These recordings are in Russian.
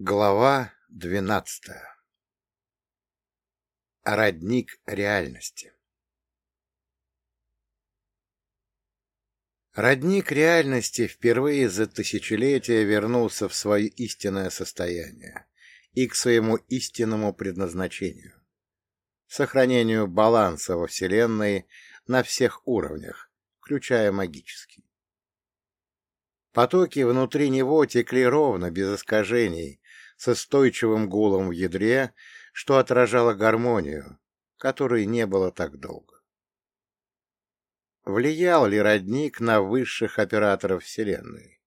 Глава двенадцатая Родник реальности Родник реальности впервые за тысячелетия вернулся в свое истинное состояние и к своему истинному предназначению — сохранению баланса во Вселенной на всех уровнях, включая магический. Потоки внутри него текли ровно, без искажений, с устойчивым гулом в ядре, что отражало гармонию, которой не было так долго. Влиял ли родник на высших операторов Вселенной?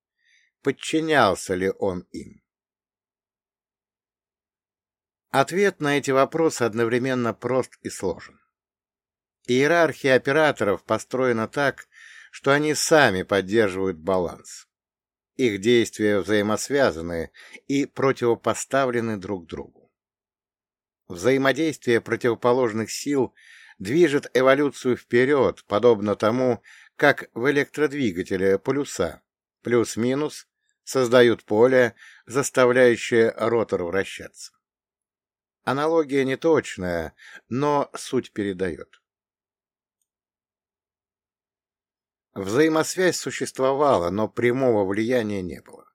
Подчинялся ли он им? Ответ на эти вопросы одновременно прост и сложен. Иерархия операторов построена так, что они сами поддерживают баланс. Их действия взаимосвязаны и противопоставлены друг другу. Взаимодействие противоположных сил движет эволюцию вперед, подобно тому, как в электродвигателе полюса плюс-минус создают поле, заставляющее ротор вращаться. Аналогия неточная, но суть передает. Взаимосвязь существовала, но прямого влияния не было.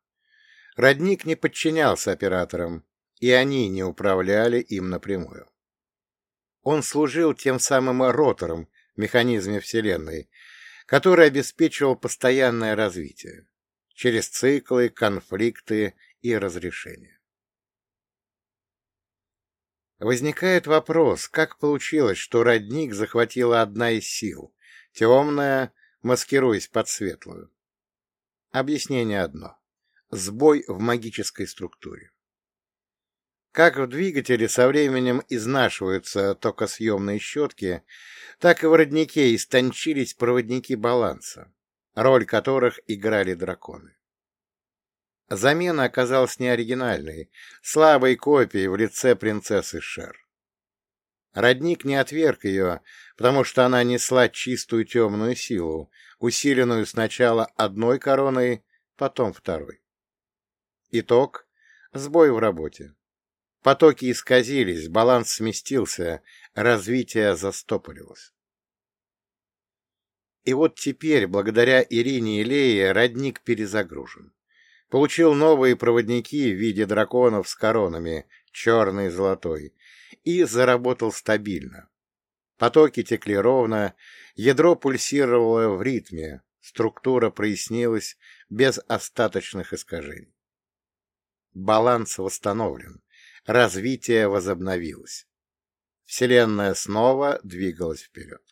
Родник не подчинялся операторам, и они не управляли им напрямую. Он служил тем самым ротором в механизме Вселенной, который обеспечивал постоянное развитие через циклы, конфликты и разрешения. Возникает вопрос, как получилось, что родник захватила одна из сил, темная, маскируясь под светлую. Объяснение одно. Сбой в магической структуре. Как в двигателе со временем изнашиваются токосъемные щетки, так и в роднике истончились проводники баланса, роль которых играли драконы. Замена оказалась неоригинальной, слабой копией в лице принцессы Шер. Родник не отверг ее, потому что она несла чистую темную силу, усиленную сначала одной короной, потом второй. Итог — сбой в работе. Потоки исказились, баланс сместился, развитие застопорилось. И вот теперь, благодаря Ирине и Лее, родник перезагружен. Получил новые проводники в виде драконов с коронами, черный и золотой, и заработал стабильно. Потоки текли ровно, ядро пульсировало в ритме, структура прояснилась без остаточных искажений. Баланс восстановлен, развитие возобновилось. Вселенная снова двигалась вперед.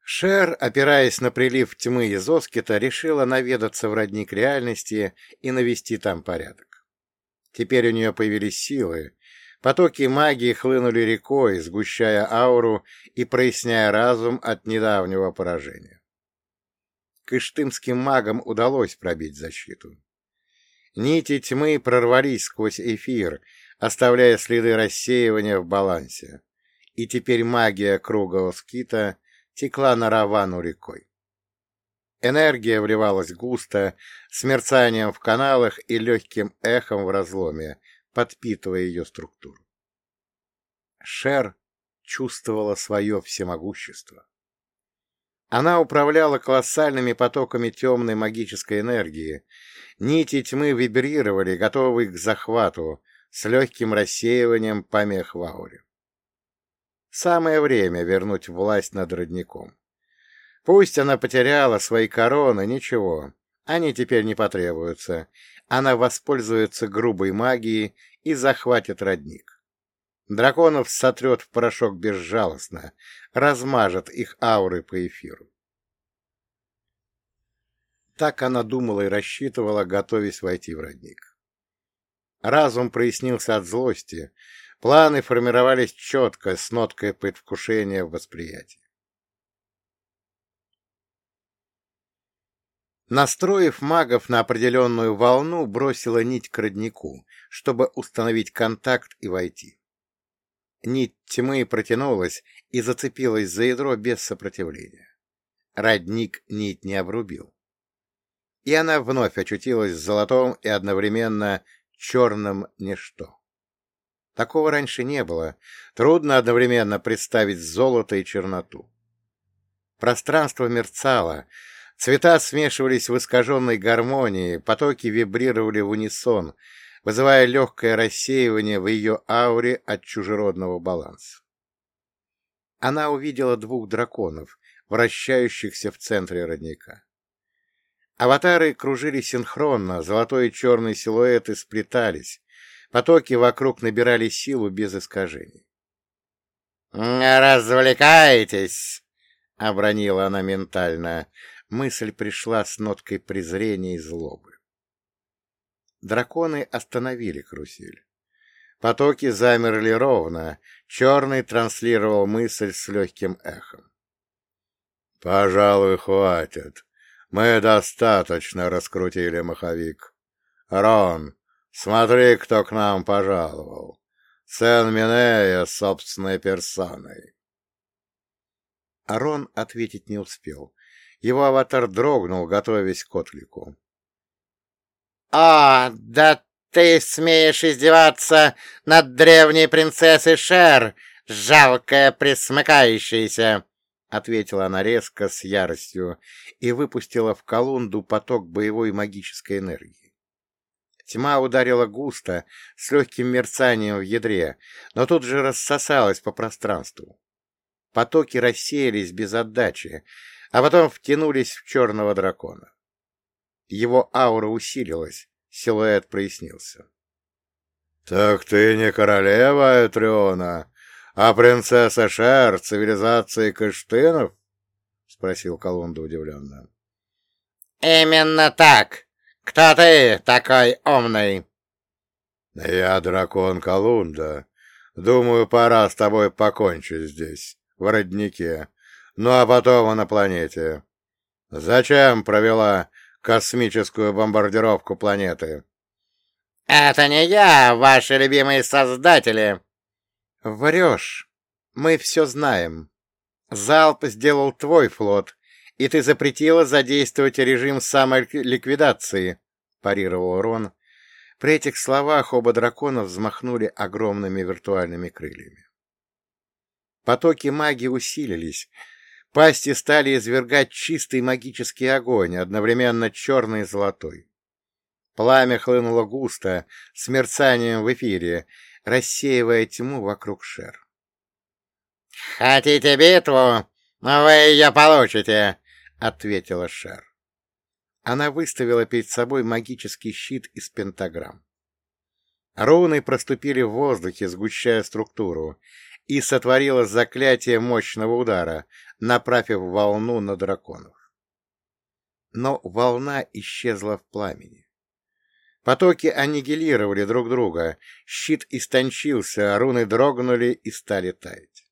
Шер, опираясь на прилив тьмы из Оскита, решила наведаться в родник реальности и навести там порядок. Теперь у нее появились силы. Потоки магии хлынули рекой, сгущая ауру и проясняя разум от недавнего поражения. Кыштымским магам удалось пробить защиту. Нити тьмы прорвались сквозь эфир, оставляя следы рассеивания в балансе, и теперь магия круга Оскита текла на Равану рекой. Энергия вливалась густо, с мерцанием в каналах и легким эхом в разломе, подпитывая ее структуру. Шер чувствовала свое всемогущество. Она управляла колоссальными потоками темной магической энергии. Нити тьмы вибрировали, готовые к захвату, с легким рассеиванием помех в ауре. Самое время вернуть власть над родником. Пусть она потеряла свои короны, ничего, они теперь не потребуются. Она воспользуется грубой магией и захватит родник. Драконов сотрет в порошок безжалостно, размажет их ауры по эфиру. Так она думала и рассчитывала, готовясь войти в родник. Разум прояснился от злости, планы формировались четко, с ноткой предвкушения в восприятии. Настроив магов на определенную волну, бросила нить к роднику, чтобы установить контакт и войти. Нить тьмы протянулась и зацепилась за ядро без сопротивления. Родник нить не обрубил. и она вновь очутилась в золотом и одновременно черном ничто. Такого раньше не было. Трудно одновременно представить золото и черноту. Пространство мерцало, цвета смешивались в искаженной гармонии, потоки вибрировали в унисон, вызывая легкое рассеивание в ее ауре от чужеродного баланса. Она увидела двух драконов, вращающихся в центре родника. Аватары кружили синхронно, золотой и черный силуэты сплетались, потоки вокруг набирали силу без искажений. «Развлекаетесь!» — обронила она ментально. Мысль пришла с ноткой презрения и злобы. Драконы остановили карусель. Потоки замерли ровно, черный транслировал мысль с легким эхом. — Пожалуй, хватит. Мы достаточно раскрутили маховик. Рон, смотри, кто к нам пожаловал. Сен Минея собственной персоной. Арон ответить не успел. Его аватар дрогнул, готовясь к отклику. — О, да ты смеешь издеваться над древней принцессой Шер, жалкая присмыкающаяся! — ответила она резко, с яростью, и выпустила в колунду поток боевой магической энергии. Тьма ударила густо, с легким мерцанием в ядре, но тут же рассосалась по пространству. Потоки рассеялись без отдачи, а потом втянулись в черного дракона. Его аура усилилась, силуэт прояснился. — Так ты не королева Этриона, а принцесса Шер цивилизации Кыштынов? — спросил Колунда удивленно. — Именно так! Кто ты такой умный? — Я дракон Колунда. Думаю, пора с тобой покончить здесь в роднике, ну а потом на планете. Зачем провела космическую бомбардировку планеты? — Это не я, ваши любимые создатели. — Врешь. Мы все знаем. Залп сделал твой флот, и ты запретила задействовать режим самоликвидации, — парировал Рон. При этих словах оба дракона взмахнули огромными виртуальными крыльями. Потоки магии усилились. Пасти стали извергать чистый магический огонь, одновременно черный и золотой. Пламя хлынуло густо, с мерцанием в эфире, рассеивая тьму вокруг шер. — Хотите битву? Вы ее получите! — ответила шер. Она выставила перед собой магический щит из пентаграмм. Руны проступили в воздухе, сгущая структуру, и сотворила заклятие мощного удара, направив волну на драконов. Но волна исчезла в пламени. Потоки аннигилировали друг друга, щит истончился, руны дрогнули и стали таять.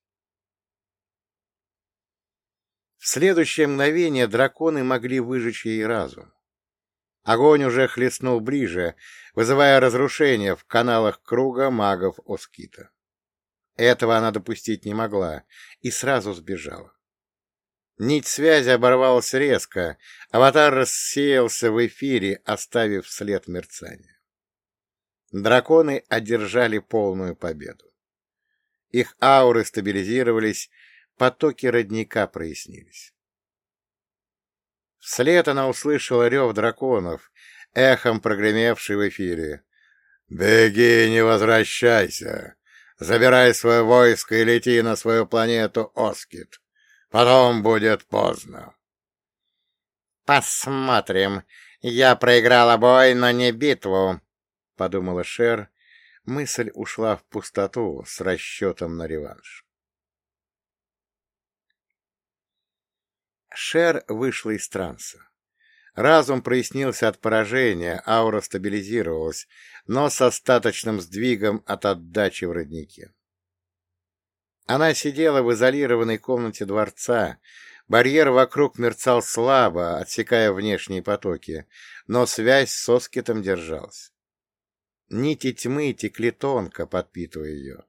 В следующее мгновение драконы могли выжечь ей разум. Огонь уже хлестнул ближе, вызывая разрушение в каналах круга магов Оскита. Этого она допустить не могла и сразу сбежала. Нить связи оборвалась резко, аватар рассеялся в эфире, оставив след мерцания. Драконы одержали полную победу. Их ауры стабилизировались, потоки родника прояснились. Вслед она услышала рев драконов, эхом прогремевший в эфире. «Беги, не возвращайся! Забирай свое войско и лети на свою планету Оскит. Потом будет поздно. — Посмотрим. Я проиграла бой, но не битву, — подумала Шер. Мысль ушла в пустоту с расчетом на реванш. Шер вышла из транса. Разум прояснился от поражения, аура стабилизировалась, но с остаточным сдвигом от отдачи в роднике. Она сидела в изолированной комнате дворца, барьер вокруг мерцал слабо, отсекая внешние потоки, но связь с Оскитом держалась. Нити тьмы текли тонко, подпитывая ее.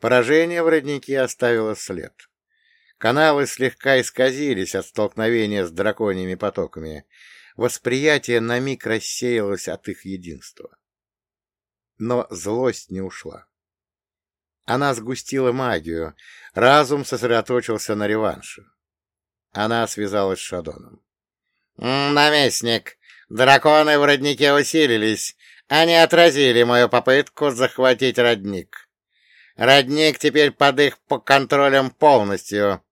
Поражение в роднике оставило след. Каналы слегка исказились от столкновения с драконьими потоками. Восприятие на миг рассеялось от их единства. Но злость не ушла. Она сгустила магию, разум сосредоточился на реванше. Она связалась с Шадоном. «Наместник, драконы в роднике усилились. Они отразили мою попытку захватить родник. Родник теперь под их контролем полностью.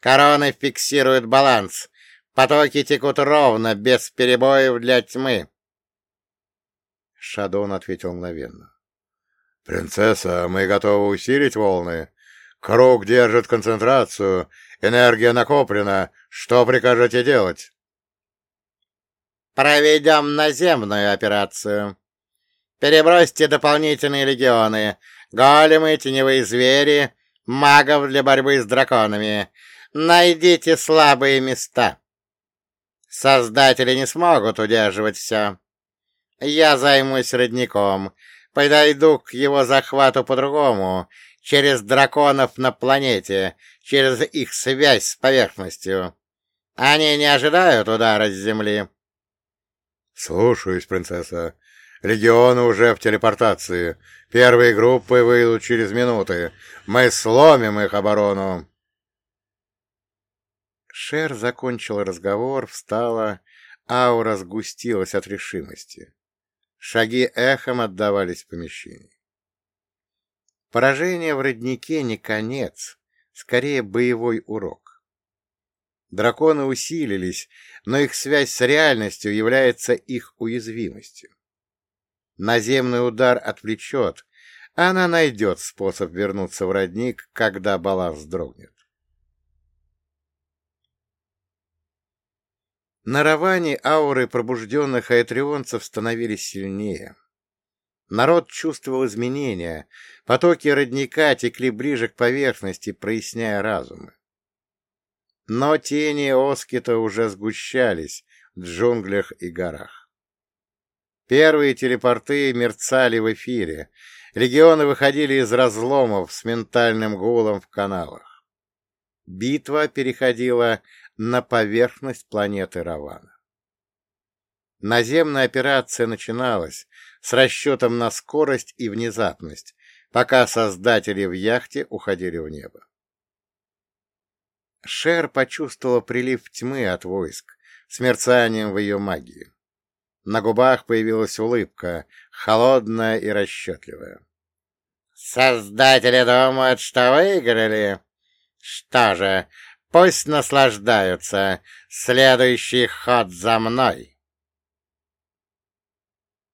Короны фиксируют баланс. Потоки текут ровно, без перебоев для тьмы». Шадон ответил мгновенно. «Принцесса, мы готовы усилить волны. Круг держит концентрацию, энергия накоплена. Что прикажете делать?» «Проведем наземную операцию. Перебросьте дополнительные легионы, големы, теневые звери, магов для борьбы с драконами. Найдите слабые места. Создатели не смогут удерживать все. Я займусь родником» подойду к его захвату по-другому, через драконов на планете, через их связь с поверхностью. Они не ожидают удара с земли. — Слушаюсь, принцесса. Легионы уже в телепортации. Первые группы выйдут через минуты. Мы сломим их оборону. Шер закончил разговор, встала, аура сгустилась от решимости. Шаги эхом отдавались в помещении. Поражение в роднике не конец, скорее боевой урок. Драконы усилились, но их связь с реальностью является их уязвимостью. Наземный удар отвлечет, она найдет способ вернуться в родник, когда баланс дрогнет. На Раване ауры пробужденных аэтрионцев становились сильнее. Народ чувствовал изменения, потоки родника текли ближе к поверхности, проясняя разумы. Но тени Оскита уже сгущались в джунглях и горах. Первые телепорты мерцали в эфире, легионы выходили из разломов с ментальным гулом в каналах. Битва переходила на поверхность планеты Равана. Наземная операция начиналась с расчетом на скорость и внезапность, пока создатели в яхте уходили в небо. Шер почувствовала прилив тьмы от войск с мерцанием в ее магии. На губах появилась улыбка, холодная и расчетливая. «Создатели думают, что выиграли? Что же, Пусть наслаждаются. Следующий ход за мной.